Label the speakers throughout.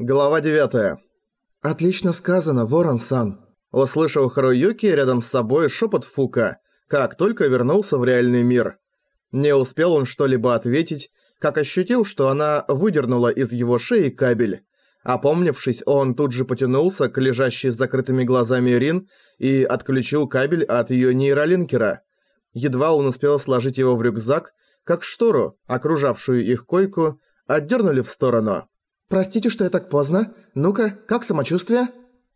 Speaker 1: Глава 9. «Отлично сказано, Ворон-сан», – услышал Харуюки рядом с собой шепот Фука, как только вернулся в реальный мир. Не успел он что-либо ответить, как ощутил, что она выдернула из его шеи кабель. Опомнившись, он тут же потянулся к лежащей с закрытыми глазами Рин и отключил кабель от ее нейролинкера. Едва он успел сложить его в рюкзак, как штору, окружавшую их койку, отдернули в сторону.
Speaker 2: «Простите, что я так поздно. Ну-ка, как самочувствие?»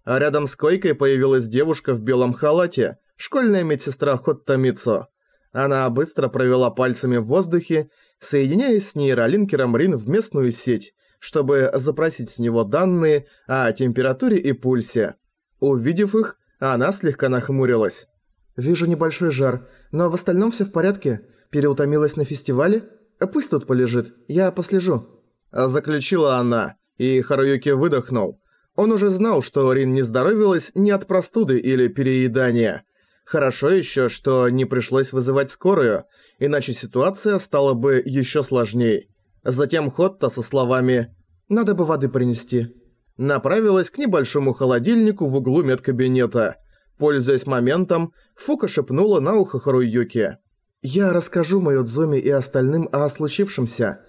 Speaker 1: А рядом с койкой появилась девушка в белом халате, школьная медсестра Хотта Мицо. Она быстро провела пальцами в воздухе, соединяясь с нейролинкером Рин в местную сеть, чтобы запросить с него данные о температуре и пульсе. Увидев их, она слегка нахмурилась.
Speaker 2: «Вижу небольшой жар, но в остальном все в порядке. Переутомилась на фестивале? Пусть тут полежит, я послежу».
Speaker 1: Заключила она, и Харуюки выдохнул. Он уже знал, что Рин не здоровилась ни от простуды или переедания. Хорошо еще, что не пришлось вызывать скорую, иначе ситуация стала бы еще сложнее. Затем Хотта со словами «Надо бы воды принести» направилась к небольшому холодильнику в углу медкабинета. Пользуясь моментом, Фука шепнула на ухо Харуюки.
Speaker 2: «Я расскажу Майодзуми и остальным о случившемся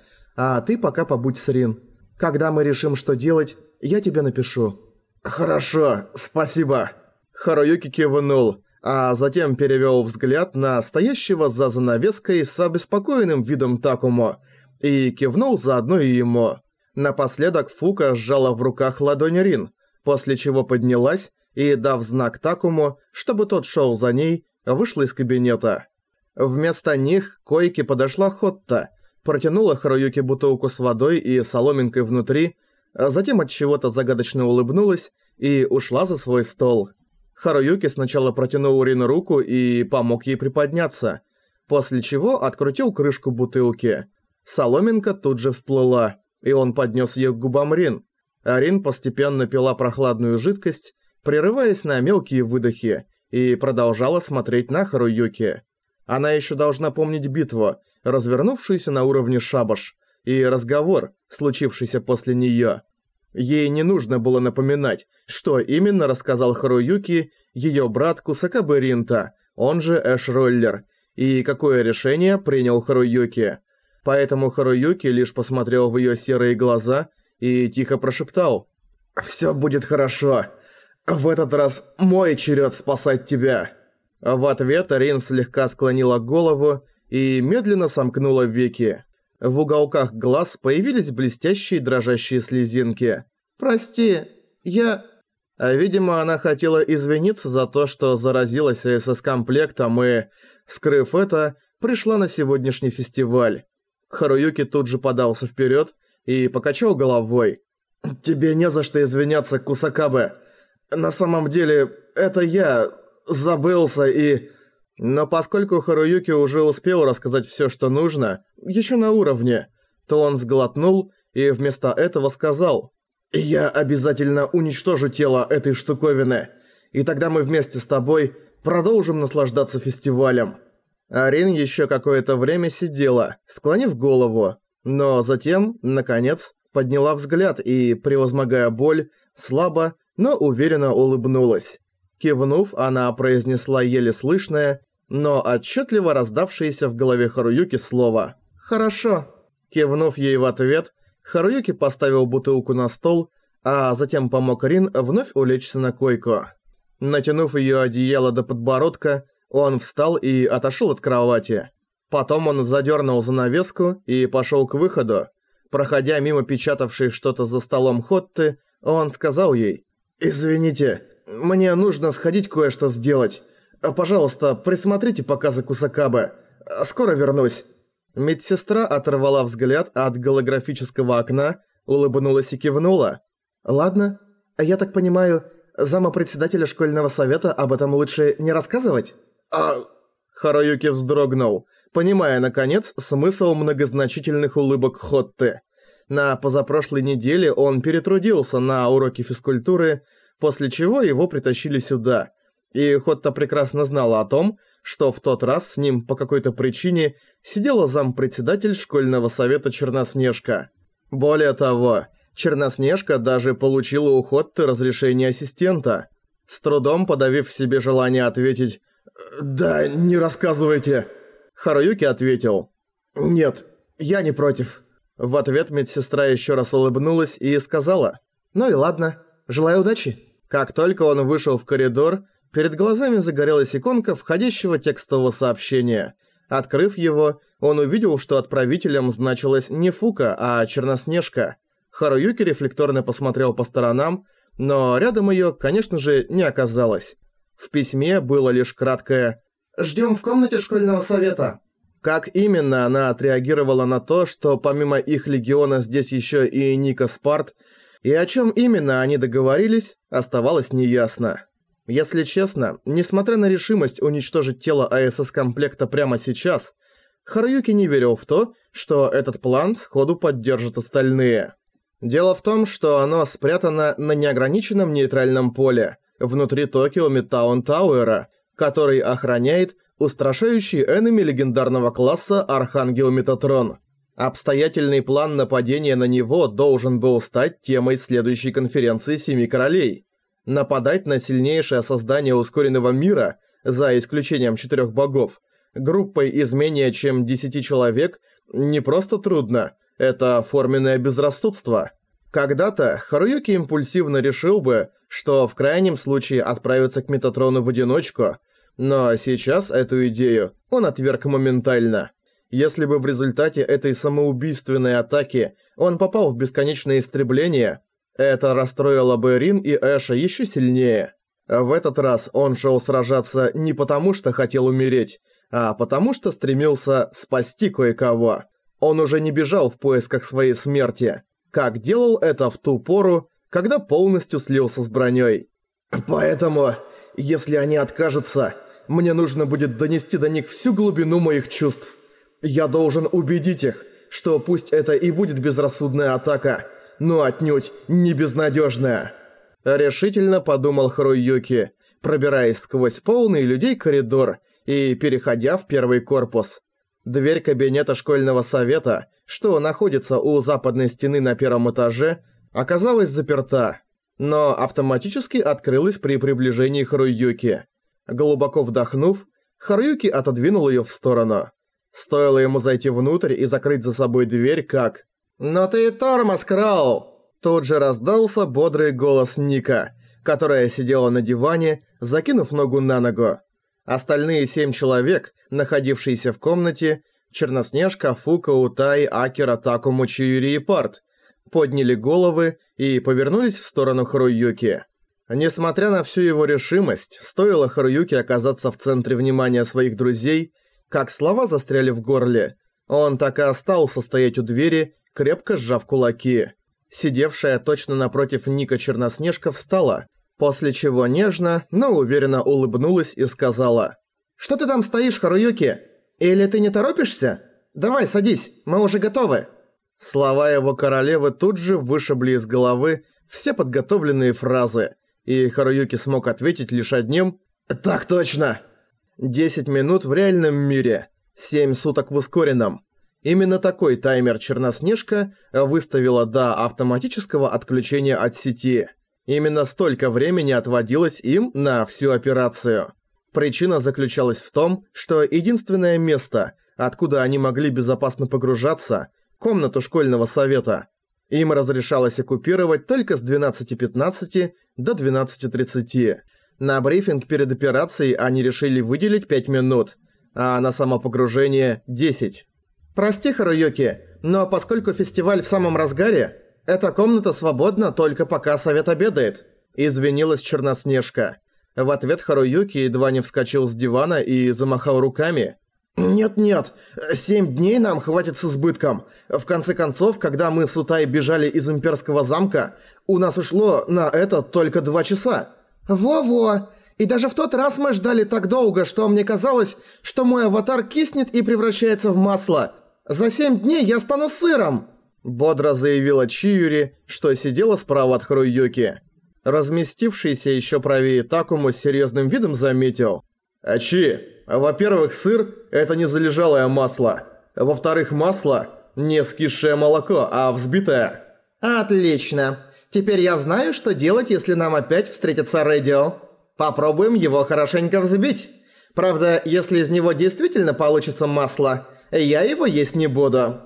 Speaker 2: а ты пока побудь с Рин. Когда мы решим, что делать, я тебе напишу».
Speaker 1: «Хорошо, спасибо». Харуюки кивнул, а затем перевёл взгляд на стоящего за занавеской с обеспокоенным видом Такумо и кивнул заодно и ему. Напоследок Фука сжала в руках ладонь Рин, после чего поднялась и, дав знак Такому, чтобы тот шёл за ней, вышла из кабинета. Вместо них к койке подошла Хотта протянула Харуюке бутылку с водой и соломинкой внутри, а затем от чего-то загадочно улыбнулась и ушла за свой стол. Харуюки сначала протянул Рин руку и помог ей приподняться, после чего открутил крышку бутылки. Соломинка тут же всплыла, и он поднес ее к губам Рин. А Рин постепенно пила прохладную жидкость, прерываясь на мелкие выдохи, и продолжала смотреть на Харуюки. Она еще должна помнить битву, развернувшуюся на уровне шабаш, и разговор, случившийся после неё. Ей не нужно было напоминать, что именно рассказал Харуюки её брат Кусакабе Ринта, он же Эш Роллер, и какое решение принял Харуюки. Поэтому Харуюки лишь посмотрел в её серые глаза и тихо прошептал «Всё будет хорошо. В этот раз мой черед спасать тебя». В ответ Рин слегка склонила голову и медленно сомкнула веки. В уголках глаз появились блестящие дрожащие слезинки. «Прости, я...» А, видимо, она хотела извиниться за то, что заразилась СС-комплектом и, скрыв это, пришла на сегодняшний фестиваль. Харуюки тут же подался вперед и покачал головой. «Тебе не за что извиняться, Кусакабе. На самом деле, это я забылся и... Но поскольку Харуюки уже успел рассказать всё, что нужно, ещё на уровне, то он сглотнул и вместо этого сказал «Я обязательно уничтожу тело этой штуковины, и тогда мы вместе с тобой продолжим наслаждаться фестивалем». Арин ещё какое-то время сидела, склонив голову, но затем, наконец, подняла взгляд и, превозмогая боль, слабо, но уверенно улыбнулась. Кивнув, она произнесла еле слышное, но отчетливо раздавшееся в голове Харуюки слово «Хорошо». Кивнув ей в ответ, Харуюки поставил бутылку на стол, а затем помог Рин вновь улечься на койку. Натянув её одеяло до подбородка, он встал и отошёл от кровати. Потом он задёрнул занавеску и пошёл к выходу. Проходя мимо печатавшей что-то за столом Хотты, он сказал ей «Извините, мне нужно сходить кое-что сделать. Пожалуйста, присмотрите пока за Кусакабе. Скоро вернусь». Медсестра оторвала взгляд от голографического окна, улыбнулась и кивнула.
Speaker 2: «Ладно. Я так понимаю, зама председателя школьного совета об этом лучше не рассказывать?»
Speaker 1: «А...» Харуюки вздрогнул, понимая, наконец, смысл многозначительных улыбок Хотты. На позапрошлой неделе он перетрудился на уроке физкультуры, после чего его притащили сюда. И Хотта прекрасно знала о том, что в тот раз с ним по какой-то причине сидела зампредседатель школьного совета Черноснежка. Более того, Черноснежка даже получила у Хотты разрешение ассистента. С трудом подавив в себе желание ответить «Да, не рассказывайте», Харуюки ответил «Нет, я не против». В ответ медсестра еще раз улыбнулась и сказала «Ну и ладно, желаю удачи». Как только он вышел в коридор, перед глазами загорелась иконка входящего текстового сообщения. Открыв его, он увидел, что отправителем значилась не Фука, а Черноснежка. Харуюки рефлекторно посмотрел по сторонам, но рядом её, конечно же, не оказалось. В письме было лишь краткое «Ждём в комнате школьного совета». Как именно она отреагировала на то, что помимо их легиона здесь ещё и Ника Спарт, и о чём именно они договорились, оставалось неясно. Если честно, несмотря на решимость уничтожить тело АСС-комплекта прямо сейчас, Харуюки не верил в то, что этот план сходу поддержат остальные. Дело в том, что оно спрятано на неограниченном нейтральном поле, внутри Токио Мидтаун Тауэра, который охраняет устрашающий энеми легендарного класса Архангел Метатрон. Обстоятельный план нападения на него должен был стать темой следующей конференции Семи Королей. Нападать на сильнейшее создание ускоренного мира, за исключением четырех богов, группой из менее чем десяти человек не просто трудно – это форменное безрассудство. Когда-то Харуюки импульсивно решил бы, что в крайнем случае отправится к Метатрону в одиночку, но сейчас эту идею он отверг моментально. Если бы в результате этой самоубийственной атаки он попал в бесконечное истребление, это расстроило бы Рин и Эша еще сильнее. В этот раз он шел сражаться не потому, что хотел умереть, а потому что стремился спасти кое-кого. Он уже не бежал в поисках своей смерти, как делал это в ту пору, когда полностью слился с броней. Поэтому, если они откажутся, мне нужно будет донести до них всю глубину моих чувств. Я должен убедить их, что пусть это и будет безрассудная атака, но отнюдь не безнадежная. Решительно подумал Харуюки, пробираясь сквозь полный людей коридор и переходя в первый корпус. Дверь кабинета школьного совета, что находится у западной стены на первом этаже, оказалась заперта, но автоматически открылась при приближении Харуюки. Глубоко вдохнув, Харуюки отодвинул её в сторону. Стоило ему зайти внутрь и закрыть за собой дверь, как... «Но ты тормоз, Крау!» Тут же раздался бодрый голос Ника, которая сидела на диване, закинув ногу на ногу. Остальные семь человек, находившиеся в комнате, Черноснежка, Фука, Утай, Акера, Такому, Чиюри и Парт, подняли головы и повернулись в сторону Харуюки. Несмотря на всю его решимость, стоило Харуюки оказаться в центре внимания своих друзей, как слова застряли в горле. Он так и остался стоять у двери, крепко сжав кулаки. Сидевшая точно напротив Ника Черноснежка встала – После чего нежно, но уверенно улыбнулась и сказала. «Что ты там стоишь, Харуюки? Или ты не торопишься? Давай, садись, мы уже готовы». Слова его королевы тут же вышибли из головы все подготовленные фразы, и Харуюки смог ответить лишь одним «Так точно!». 10 минут в реальном мире, 7 суток в ускоренном. Именно такой таймер Черноснежка выставила до автоматического отключения от сети – Именно столько времени отводилось им на всю операцию. Причина заключалась в том, что единственное место, откуда они могли безопасно погружаться – комнату школьного совета. Им разрешалось оккупировать только с 12.15 до 12.30. На брифинг перед операцией они решили выделить 5 минут, а на само погружение – 10. «Прости, Харуюки, но поскольку фестиваль в самом разгаре, эта комната свободна только пока совет обедает», – извинилась Черноснежка. В ответ Харуюки едва не вскочил с дивана и замахал руками. «Нет-нет, семь дней нам хватит с избытком. В конце концов, когда мы с Утай бежали из Имперского замка, у нас ушло на это только два часа». «Во-во! И даже в тот раз мы ждали так долго, что мне казалось, что мой аватар киснет и превращается в масло. За семь дней я стану сыром!» Бодро заявила Чиюри, что сидела справа от Харуюки. Разместившийся еще правее Такому с серьезным видом заметил. «Ачи, во-первых, сыр – это не залежалое масло. Во-вторых, масло – не скисшее молоко, а взбитое.
Speaker 2: Отлично. Теперь я знаю, что делать, если нам опять встретится радио. Попробуем его хорошенько взбить. Правда, если из него действительно получится масло, я его есть не буду».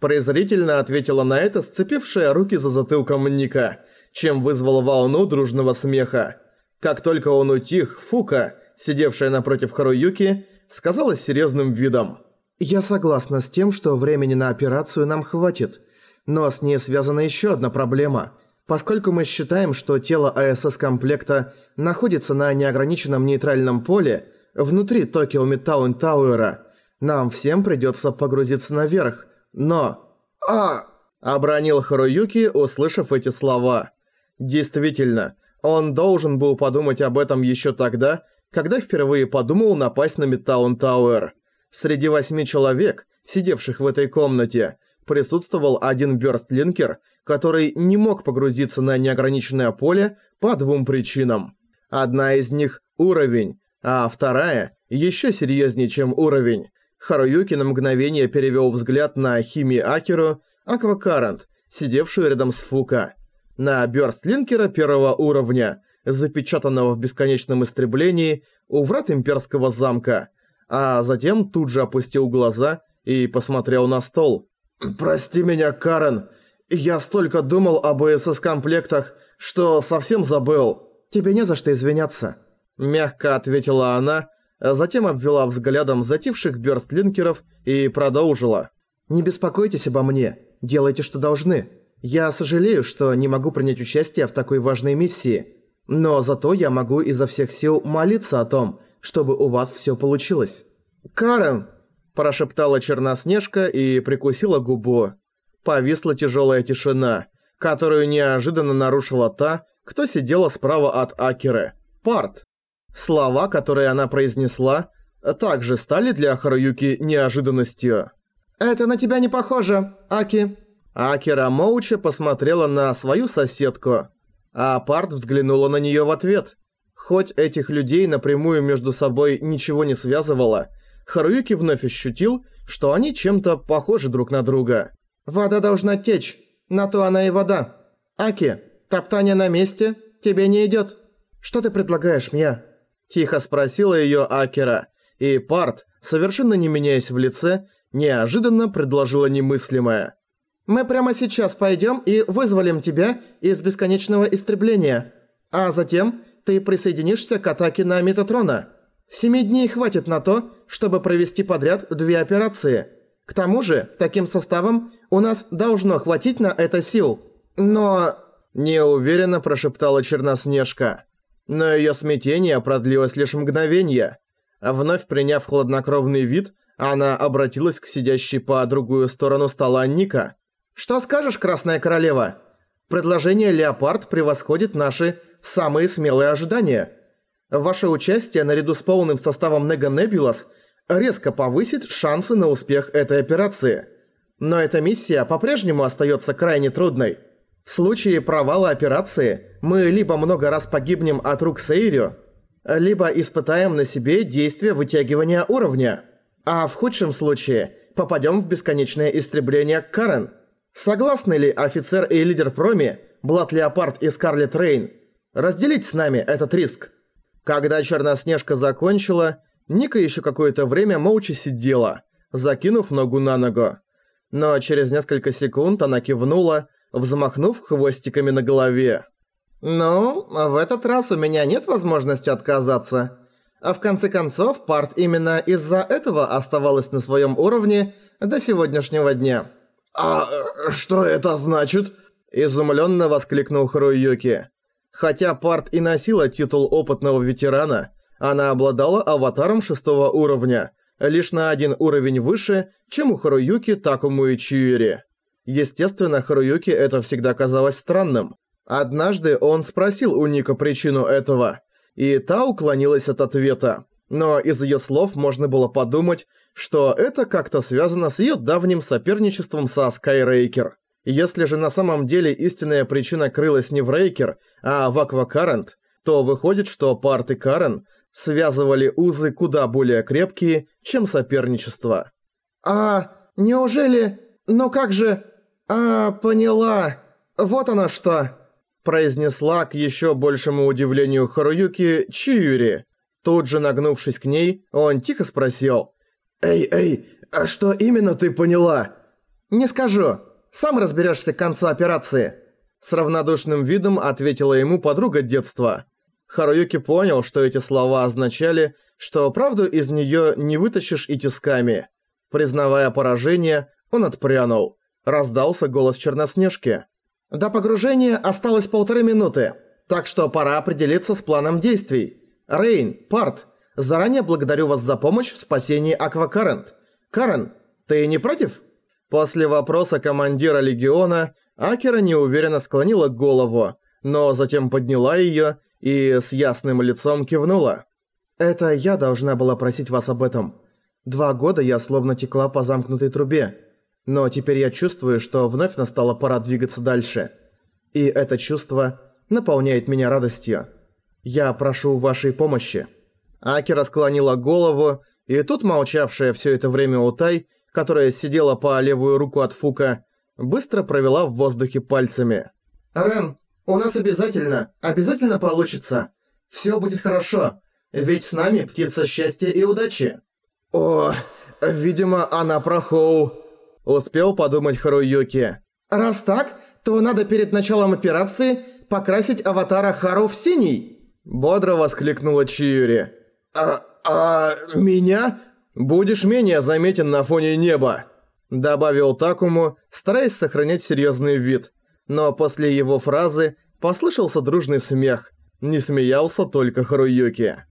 Speaker 2: Презрительно ответила на это сцепившая руки за затылком Ника, чем вызвал волну дружного смеха. Как только он утих, Фука, сидевшая напротив Харуюки, сказала с серьезным видом. «Я согласна с тем, что времени на операцию нам хватит. Но с ней связана еще одна проблема. Поскольку мы считаем, что тело АСС-комплекта находится на неограниченном нейтральном поле, внутри Токио Мидтаун Тауэра, нам всем придется погрузиться наверх. Но... «А...» – обронил Харуюки, услышав эти слова. Действительно, он должен был подумать об этом еще тогда, когда впервые подумал напасть на Мидтаун Тауэр. Среди восьми человек, сидевших в этой комнате, присутствовал один бёрстлинкер, который не мог погрузиться на неограниченное поле по двум причинам. Одна из них – уровень, а вторая – еще серьезнее, чем уровень. Харуюки на мгновение перевел взгляд на Хими Акеру, Аквакарант, сидевшую рядом с Фука. На бёрстлинкера первого уровня, запечатанного в бесконечном истреблении у врат имперского замка, а затем тут же опустил глаза и посмотрел на стол. «Прости меня, Карен. Я столько думал об СС-комплектах, что совсем забыл». «Тебе не за что извиняться», – мягко ответила она, а затем обвела взглядом затихших бёрстлинкеров и продолжила. «Не беспокойтесь обо мне. Делайте, что должны. Я сожалею, что не могу принять участие в такой важной миссии. Но зато я могу изо всех сил молиться о том, чтобы у вас всё получилось». «Карен!» Прошептала Черноснежка и прикусила губу. Повисла тяжелая тишина, которую неожиданно нарушила та, кто сидела справа от Акеры. Парт. Слова, которые она произнесла, также стали для Харуюки неожиданностью. «Это на тебя не похоже, Аки». Акера молча посмотрела на свою соседку, а Парт взглянула на неё в ответ. Хоть этих людей напрямую между собой ничего не связывало, Харуюки вновь ощутил, что они чем-то похожи друг на друга. «Вода должна течь, на то она и вода. Аки, топтание на месте тебе не идёт. Что ты предлагаешь, Мия?» Тихо спросила её Акера, и Парт, совершенно не меняясь в лице, неожиданно предложила немыслимое. «Мы прямо сейчас пойдём и вызволим тебя из бесконечного истребления, а затем ты присоединишься к атаке на Метатрона». Семи дней хватит на то, чтобы провести подряд две операции. К тому же, таким составом у нас должно хватить на это сил. Но...» Неуверенно прошептала Черноснежка. Но её смятение продлилось лишь мгновение. Вновь приняв хладнокровный вид, она обратилась к сидящей по другую сторону стола Ника. «Что скажешь, Красная Королева? Предложение Леопард превосходит наши самые смелые ожидания». Ваше участие наряду с полным составом Нега Небулас резко повысит шансы на успех этой операции. Но эта миссия по-прежнему остается крайне трудной. В случае провала операции мы либо много раз погибнем от рук Сейрю, либо испытаем на себе действие вытягивания уровня, а в худшем случае попадем в бесконечное истребление Карен. Согласны ли офицер и лидер Проми, Блад Леопард и Скарлетт Рейн, разделить с нами этот риск? Когда Черноснежка закончила, Ника еще какое-то время молча сидела, закинув ногу на ногу. Но через несколько секунд она кивнула, взмахнув хвостиками на голове. «Ну, в этот раз у меня нет возможности отказаться. А в конце концов, парт именно из-за этого оставалась на своем уровне до сегодняшнего дня». «А что это значит?» – изумленно воскликнул Харуюки. Хотя Парт и носила титул опытного ветерана, она обладала аватаром шестого уровня, лишь на один уровень выше, чем у Харуюки, Такому и Чиури. Естественно, Харуюки это всегда казалось странным. Однажды он спросил у Ника причину этого, и та уклонилась от ответа. Но из ее слов можно было подумать, что это как-то связано с ее давним соперничеством со Скайрейкер. Если же на самом деле истинная причина крылась не в Рейкер, а в Аквакарент, то выходит, что Парт и Карен связывали узы куда более крепкие, чем соперничество. «А, неужели... Но как же... А, поняла. вот оно что!» произнесла к еще большему удивлению Харуюки Чиюри. Тут же нагнувшись к ней, он тихо спросил.
Speaker 1: «Эй, эй, а что именно ты поняла?»
Speaker 2: «Не скажу. Сам разберешься к концу операции». С равнодушным видом ответила ему подруга детства. Харуюки понял, что эти слова означали, что правду из нее не вытащишь и тисками. Признавая поражение, он отпрянул. Раздался голос Черноснежки. До погружения осталось полторы минуты, так что пора определиться с планом действий. Рейн, Парт, заранее благодарю вас за помощь в спасении Аквакарент. Карен, ты не против? После вопроса командира Легиона, Акера неуверенно склонила голову, но затем подняла её и с ясным лицом кивнула. «Это я должна была просить вас об этом. Два года я словно текла по замкнутой трубе. Но теперь я чувствую, что вновь настала пора двигаться дальше. И это чувство наполняет меня радостью. Я прошу вашей помощи». Аки расклонила голову, и тут молчавшая все это время Утай, которая сидела по левую руку от Фука, быстро провела в воздухе пальцами. «Рен, у нас обязательно, обязательно получится. Все будет хорошо, ведь с нами птица счастья и удачи».
Speaker 1: «О, видимо, она про Хоу», Успел подумать Харуюки.
Speaker 2: «Раз так, то надо перед началом операции покрасить аватара Хару в синий!»
Speaker 1: Бодро воскликнула Чиюри. «А... а... меня? Будешь менее заметен на фоне неба!» Добавил Такому, стараясь сохранять серьезный вид. Но после его фразы послышался дружный смех. Не смеялся только Харуюки.